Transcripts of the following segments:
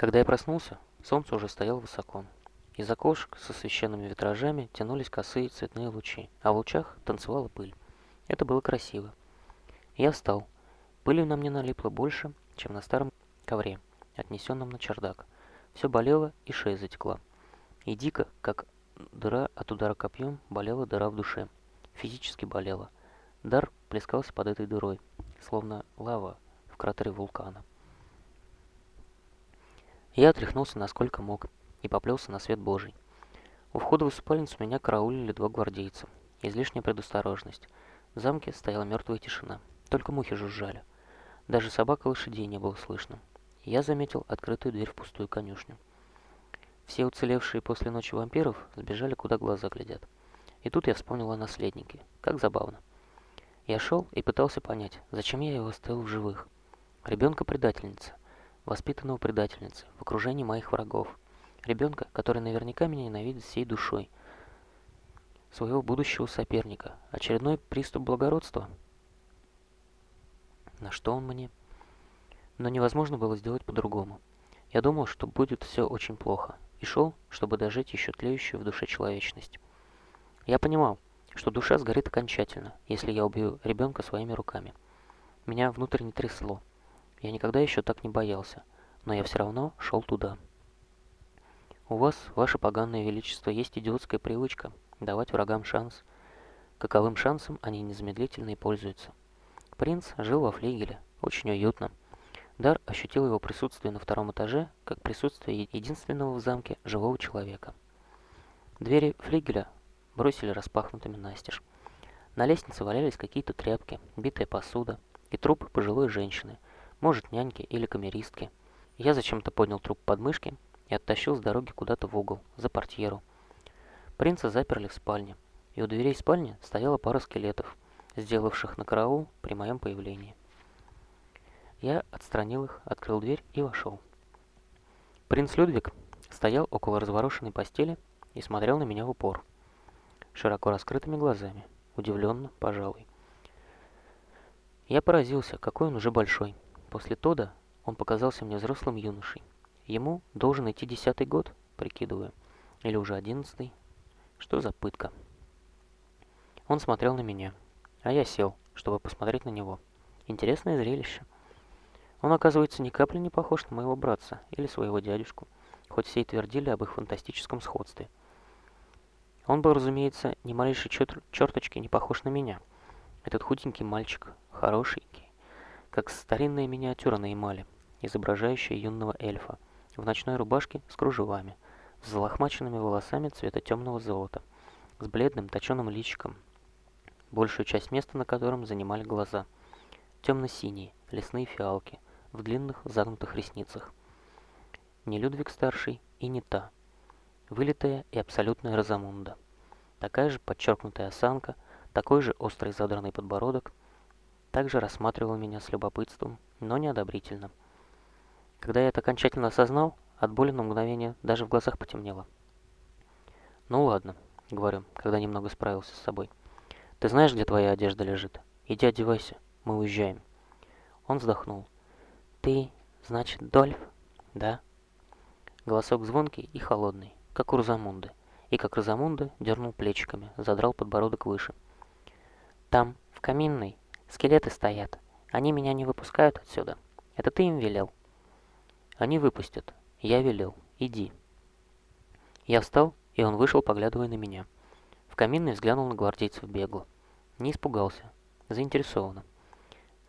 Когда я проснулся, солнце уже стояло высоко. Из окошек со священными витражами тянулись косые цветные лучи, а в лучах танцевала пыль. Это было красиво. Я встал. Пыли на мне налипло больше, чем на старом ковре, отнесенном на чердак. Все болело и шея затекла. И дико, как дыра от удара копьем, болела дыра в душе. Физически болела. Дар плескался под этой дырой, словно лава в кратере вулкана. Я отряхнулся насколько мог и поплелся на свет Божий. У входа в усыпальницу меня караулили два гвардейца. Излишняя предосторожность. В замке стояла мертвая тишина. Только мухи жужжали. Даже собак и лошадей не было слышно. Я заметил открытую дверь в пустую конюшню. Все уцелевшие после ночи вампиров сбежали, куда глаза глядят. И тут я вспомнил о наследнике. Как забавно. Я шел и пытался понять, зачем я его оставил в живых. Ребенка-предательница, воспитанного предательницы, в окружении моих врагов. Ребенка, который наверняка меня ненавидит всей душой. Своего будущего соперника. Очередной приступ благородства. На что он мне? Но невозможно было сделать по-другому. Я думал, что будет все очень плохо, и шел, чтобы дожить еще тлеющую в душе человечность. Я понимал, что душа сгорит окончательно, если я убью ребенка своими руками. Меня внутренне трясло. Я никогда еще так не боялся, но я все равно шел туда. У вас, ваше поганое величество, есть идиотская привычка давать врагам шанс. Каковым шансом они незамедлительно и пользуются. Принц жил во флигеле, очень уютно. Дар ощутил его присутствие на втором этаже, как присутствие единственного в замке живого человека. Двери флигеля бросили распахнутыми настежь. На лестнице валялись какие-то тряпки, битая посуда и труп пожилой женщины, может, няньки или камеристки. Я зачем-то поднял труп под мышки и оттащил с дороги куда-то в угол, за портьеру. Принца заперли в спальне, и у дверей спальни стояла пара скелетов, сделавших на караул при моем появлении. Я отстранил их, открыл дверь и вошел. Принц Людвиг стоял около разворошенной постели и смотрел на меня в упор, широко раскрытыми глазами, удивленно, пожалуй. Я поразился, какой он уже большой. После Тода он показался мне взрослым юношей. Ему должен идти десятый год, прикидываю, или уже одиннадцатый. Что за пытка? Он смотрел на меня, а я сел, чтобы посмотреть на него. Интересное зрелище. Он, оказывается, ни капли не похож на моего братца или своего дядюшку, хоть все и твердили об их фантастическом сходстве. Он был, разумеется, ни малейшей чер черточки не похож на меня. Этот худенький мальчик, хорошенький, как старинная миниатюра на эмали, изображающая юного эльфа, в ночной рубашке с кружевами, с залохмаченными волосами цвета темного золота, с бледным точеным личиком, большую часть места на котором занимали глаза, темно-синие, лесные фиалки – в длинных загнутых ресницах. Не Людвиг-старший и не та. Вылитая и абсолютная Розамунда. Такая же подчеркнутая осанка, такой же острый задранный подбородок, также рассматривал меня с любопытством, но неодобрительно. Когда я это окончательно осознал, от боли на мгновение даже в глазах потемнело. «Ну ладно», — говорю, когда немного справился с собой. «Ты знаешь, где твоя одежда лежит? Иди одевайся, мы уезжаем». Он вздохнул. «Ты, значит, Дольф?» «Да». Голосок звонкий и холодный, как у Розамунды. И как Розамунда дернул плечиками, задрал подбородок выше. «Там, в каминной, скелеты стоят. Они меня не выпускают отсюда. Это ты им велел?» «Они выпустят. Я велел. Иди». Я встал, и он вышел, поглядывая на меня. В каминной взглянул на гвардейцев бегло. Не испугался. Заинтересованно.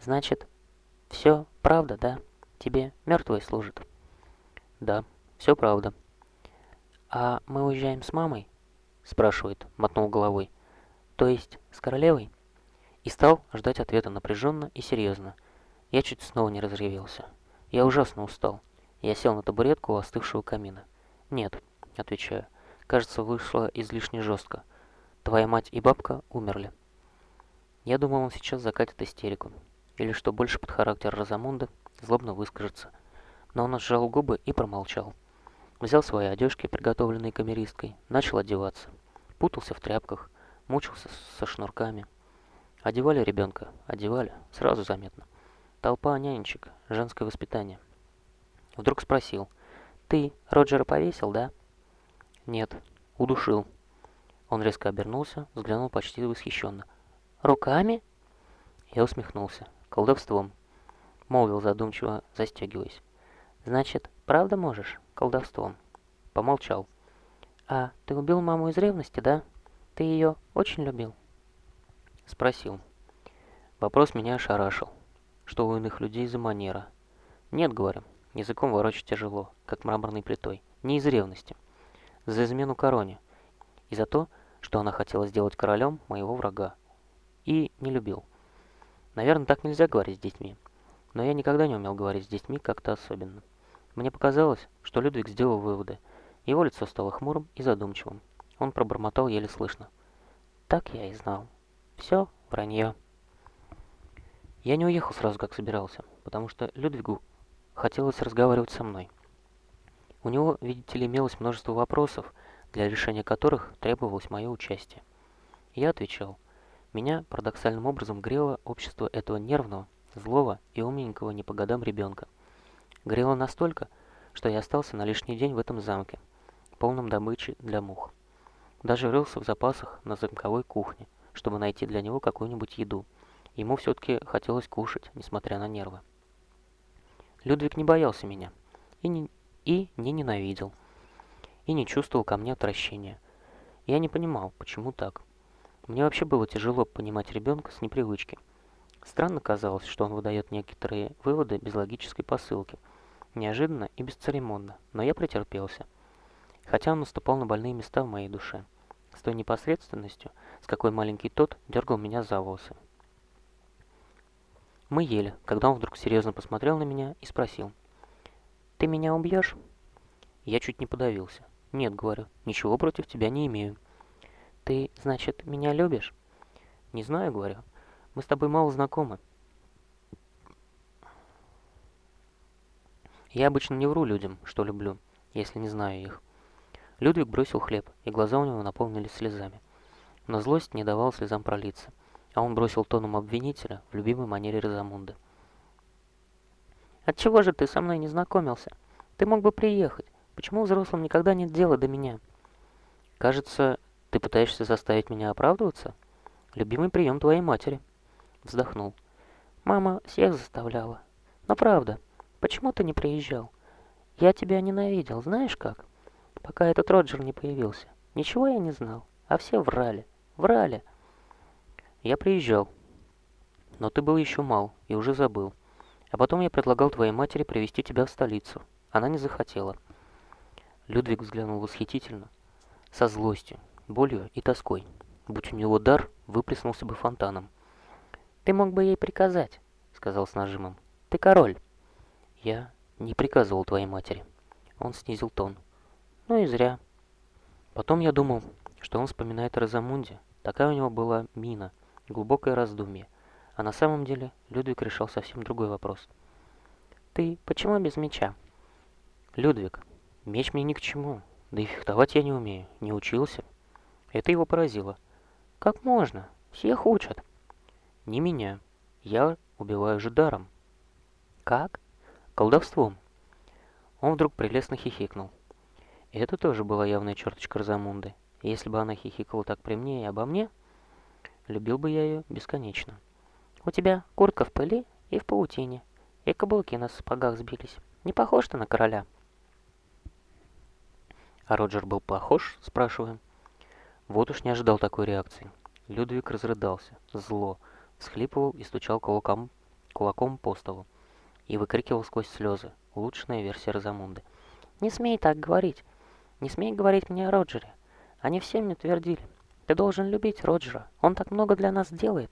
«Значит, все правда, да? Тебе мертвые служат?» «Да, все правда». «А мы уезжаем с мамой?» Спрашивает, мотнул головой. «То есть с королевой?» И стал ждать ответа напряженно и серьезно. Я чуть снова не разревелся. Я ужасно устал. Я сел на табуретку у остывшего камина. «Нет», — отвечаю, — «кажется, вышло излишне жестко. Твоя мать и бабка умерли». Я думал, он сейчас закатит истерику или, что больше под характер Розамунда, злобно выскажется. Но он сжал губы и промолчал. Взял свои одежки, приготовленные камеристкой, начал одеваться. Путался в тряпках, мучился со шнурками. Одевали ребенка, одевали, сразу заметно. Толпа нянечек, женское воспитание. Вдруг спросил, Ты Роджера повесил, да? Нет, удушил. Он резко обернулся, взглянул почти восхищенно. Руками? Я усмехнулся. Колдовством. Молвил задумчиво, застегиваясь. Значит, правда можешь? Колдовством. Помолчал. А ты убил маму из ревности, да? Ты ее очень любил? Спросил. Вопрос меня ошарашил. Что у иных людей за манера? Нет, говорю, языком ворочать тяжело, как мраморной плитой. Не из ревности. За измену короне. И за то, что она хотела сделать королем моего врага. И не любил. Наверное, так нельзя говорить с детьми. Но я никогда не умел говорить с детьми как-то особенно. Мне показалось, что Людвиг сделал выводы. Его лицо стало хмурым и задумчивым. Он пробормотал еле слышно. Так я и знал. Все вранье. Я не уехал сразу, как собирался, потому что Людвигу хотелось разговаривать со мной. У него, видите ли, имелось множество вопросов, для решения которых требовалось мое участие. Я отвечал. Меня парадоксальным образом грело общество этого нервного, злого и умненького не по годам ребенка. Грело настолько, что я остался на лишний день в этом замке, полном добычи для мух. Даже рылся в запасах на замковой кухне, чтобы найти для него какую-нибудь еду. Ему все-таки хотелось кушать, несмотря на нервы. Людвиг не боялся меня и не, и не ненавидел, и не чувствовал ко мне отвращения. Я не понимал, почему так. Мне вообще было тяжело понимать ребенка с непривычки. Странно казалось, что он выдает некоторые выводы без логической посылки. Неожиданно и бесцеремонно, но я претерпелся. Хотя он наступал на больные места в моей душе. С той непосредственностью, с какой маленький тот дергал меня за волосы. Мы ели, когда он вдруг серьезно посмотрел на меня и спросил. «Ты меня убьешь?» Я чуть не подавился. «Нет, — говорю, — ничего против тебя не имею». «Ты, значит, меня любишь?» «Не знаю, — говорю. Мы с тобой мало знакомы». Я обычно не вру людям, что люблю, если не знаю их. Людвиг бросил хлеб, и глаза у него наполнились слезами. Но злость не давала слезам пролиться а он бросил тоном обвинителя в любимой манере Розамунды. «Отчего же ты со мной не знакомился? Ты мог бы приехать. Почему взрослым никогда нет дела до меня?» «Кажется, ты пытаешься заставить меня оправдываться? Любимый прием твоей матери». Вздохнул. «Мама всех заставляла. Но правда, почему ты не приезжал? Я тебя ненавидел, знаешь как? Пока этот Роджер не появился. Ничего я не знал, а все врали. Врали». Я приезжал, но ты был еще мал и уже забыл. А потом я предлагал твоей матери привезти тебя в столицу. Она не захотела. Людвиг взглянул восхитительно, со злостью, болью и тоской. Будь у него дар, выплеснулся бы фонтаном. «Ты мог бы ей приказать», — сказал с нажимом. «Ты король». «Я не приказывал твоей матери». Он снизил тон. «Ну и зря». Потом я думал, что он вспоминает о Розамунде. Такая у него была мина — глубокое раздумье. А на самом деле Людвиг решал совсем другой вопрос. «Ты почему без меча?» «Людвиг, меч мне ни к чему. Да и фехтовать я не умею, не учился». Это его поразило. «Как можно? Всех учат». «Не меня. Я убиваю же даром». «Как?» «Колдовством». Он вдруг прелестно хихикнул. Это тоже была явная черточка Розамунды. Если бы она хихикала так при мне и обо мне, Любил бы я ее бесконечно. У тебя куртка в пыли и в паутине, и каблуки на сапогах сбились. Не похож ты на короля. А Роджер был похож, спрашиваем. Вот уж не ожидал такой реакции. Людвиг разрыдался, зло, всхлипывал и стучал кулаком, кулаком по столу. И выкрикивал сквозь слезы, улучшенная версия Розамунды. «Не смей так говорить! Не смей говорить мне о Роджере! Они все мне твердили, ты должен любить Роджера. Он так много для нас делает.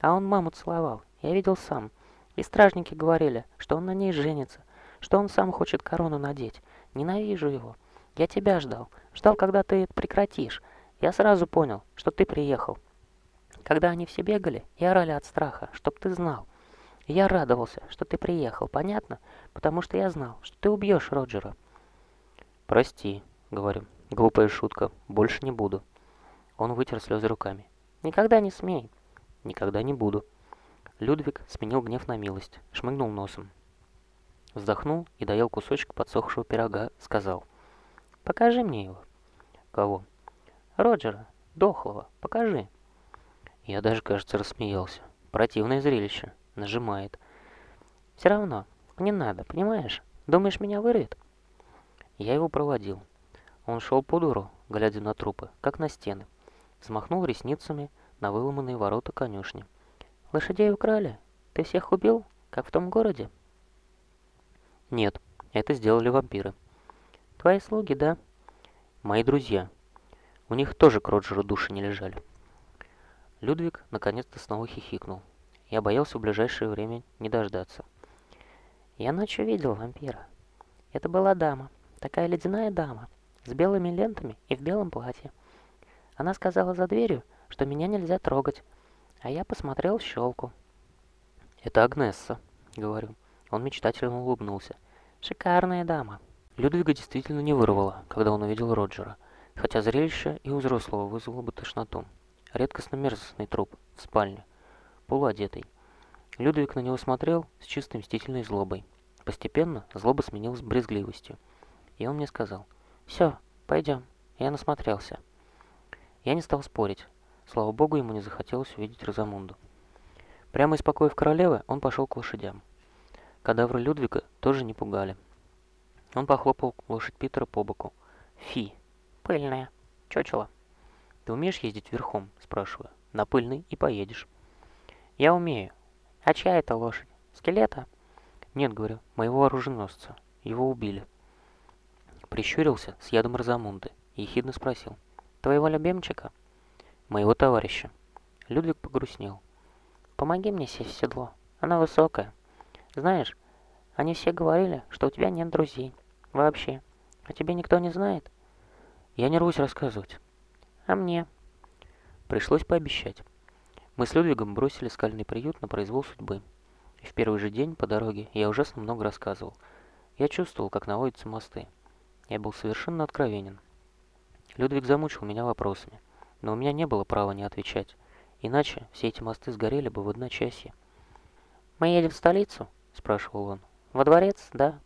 А он маму целовал. Я видел сам. И стражники говорили, что он на ней женится, что он сам хочет корону надеть. Ненавижу его. Я тебя ждал. Ждал, когда ты прекратишь. Я сразу понял, что ты приехал. Когда они все бегали и орали от страха, чтоб ты знал. я радовался, что ты приехал, понятно? Потому что я знал, что ты убьешь Роджера. «Прости», — говорю, — «глупая шутка, больше не буду». Он вытер слезы руками. «Никогда не смей». «Никогда не буду». Людвиг сменил гнев на милость, шмыгнул носом. Вздохнул и доел кусочек подсохшего пирога, сказал. «Покажи мне его». «Кого?» «Роджера, дохлого, покажи». Я даже, кажется, рассмеялся. Противное зрелище. Нажимает. «Все равно, не надо, понимаешь? Думаешь, меня вырвет?» Я его проводил. Он шел по дуру, глядя на трупы, как на стены. Взмахнул ресницами на выломанные ворота конюшни. «Лошадей украли? Ты всех убил, как в том городе?» «Нет, это сделали вампиры». «Твои слуги, да?» «Мои друзья. У них тоже к Роджеру души не лежали». Людвиг наконец-то снова хихикнул. Я боялся в ближайшее время не дождаться. «Я ночью видел вампира. Это была дама, такая ледяная дама, с белыми лентами и в белом платье. Она сказала за дверью, что меня нельзя трогать, а я посмотрел в щелку. «Это Агнесса», — говорю. Он мечтательно улыбнулся. «Шикарная дама». Людвига действительно не вырвало, когда он увидел Роджера, хотя зрелище и у взрослого вызвало бы тошноту. Редкостно мерзостный труп в спальне, полуодетый. Людвиг на него смотрел с чистой мстительной злобой. Постепенно злоба сменилась брезгливостью. И он мне сказал, «Все, пойдем, я насмотрелся». Я не стал спорить. Слава богу, ему не захотелось увидеть Розамунду. Прямо из покоев королевы он пошел к лошадям. Кадавры Людвига тоже не пугали. Он похлопал лошадь Питера по боку. «Фи, пыльная, чучело». «Ты умеешь ездить верхом?» – спрашиваю. «На пыльный и поедешь». «Я умею. А чья это лошадь? Скелета?» «Нет, — говорю, — моего оруженосца. Его убили». Прищурился с ядом Розамунды и ехидно спросил. Твоего любимчика? Моего товарища. Людвиг погрустнел. Помоги мне сесть в седло. Она высокая. Знаешь, они все говорили, что у тебя нет друзей. Вообще. А тебе никто не знает? Я не рвусь рассказывать. А мне? Пришлось пообещать. Мы с Людвигом бросили скальный приют на произвол судьбы. И в первый же день по дороге я ужасно много рассказывал. Я чувствовал, как наводятся мосты. Я был совершенно откровенен. Людвиг замучил меня вопросами, но у меня не было права не отвечать, иначе все эти мосты сгорели бы в одночасье. «Мы едем в столицу?» – спрашивал он. «Во дворец, да?»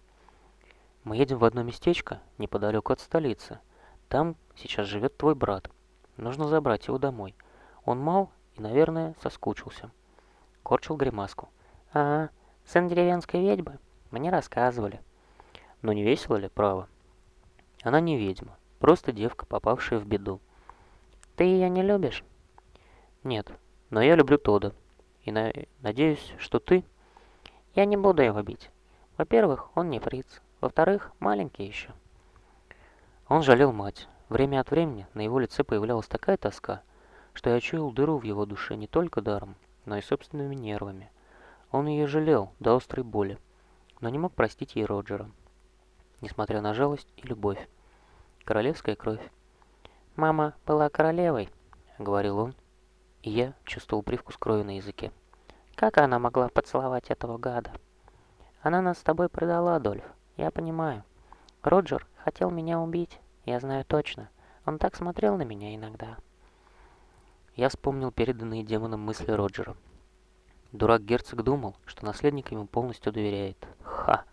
«Мы едем в одно местечко, неподалеку от столицы. Там сейчас живет твой брат. Нужно забрать его домой. Он мал и, наверное, соскучился». Корчил гримаску. «А, сын деревенской ведьмы? Мне рассказывали». «Но не весело ли, право?» «Она не ведьма, Просто девка, попавшая в беду. Ты ее не любишь? Нет, но я люблю Тода. И на... надеюсь, что ты... Я не буду его бить. Во-первых, он не фриц. Во-вторых, маленький еще. Он жалел мать. Время от времени на его лице появлялась такая тоска, что я чуял дыру в его душе не только даром, но и собственными нервами. Он ее жалел до острой боли, но не мог простить ей Роджера, несмотря на жалость и любовь королевская кровь. «Мама была королевой», — говорил он, и я чувствовал привкус крови на языке. «Как она могла поцеловать этого гада?» «Она нас с тобой предала, Адольф, я понимаю. Роджер хотел меня убить, я знаю точно. Он так смотрел на меня иногда». Я вспомнил переданные демоном мысли Роджера. Дурак-герцог думал, что наследник ему полностью доверяет. Ха!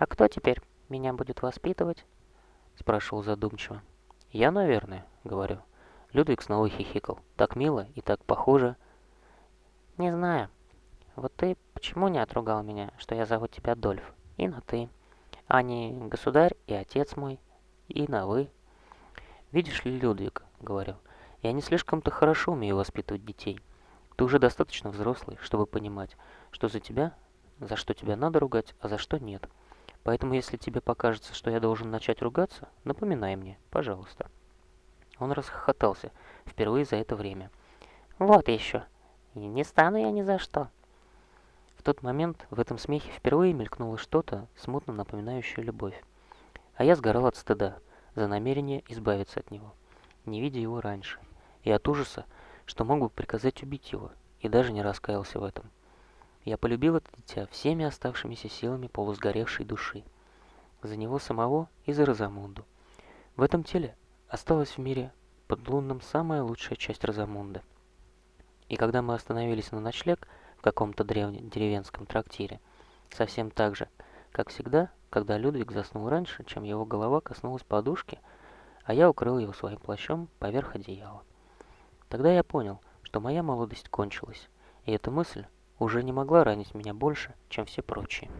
«А кто теперь меня будет воспитывать?» спрашивал задумчиво. «Я, наверное», — говорю. Людвиг снова хихикал. «Так мило и так похоже». «Не знаю. Вот ты почему не отругал меня, что я зову тебя Дольф? И на «ты». А не государь и отец мой. И на «вы». «Видишь ли, Людвиг», — говорю, — «я не слишком-то хорошо умею воспитывать детей. Ты уже достаточно взрослый, чтобы понимать, что за тебя, за что тебя надо ругать, а за что нет». Поэтому, если тебе покажется, что я должен начать ругаться, напоминай мне, пожалуйста». Он расхохотался, впервые за это время. «Вот еще! И не стану я ни за что!» В тот момент в этом смехе впервые мелькнуло что-то, смутно напоминающее любовь. А я сгорал от стыда за намерение избавиться от него, не видя его раньше, и от ужаса, что мог бы приказать убить его, и даже не раскаялся в этом. Я полюбил это дитя всеми оставшимися силами полусгоревшей души. За него самого и за Розамунду. В этом теле осталась в мире под лунным самая лучшая часть Розамунды. И когда мы остановились на ночлег в каком-то древнем деревенском трактире, Совсем так же, как всегда, когда Людвиг заснул раньше, чем его голова коснулась подушки, а я укрыл его своим плащом поверх одеяла. Тогда я понял, что моя молодость кончилась, и эта мысль уже не могла ранить меня больше, чем все прочие.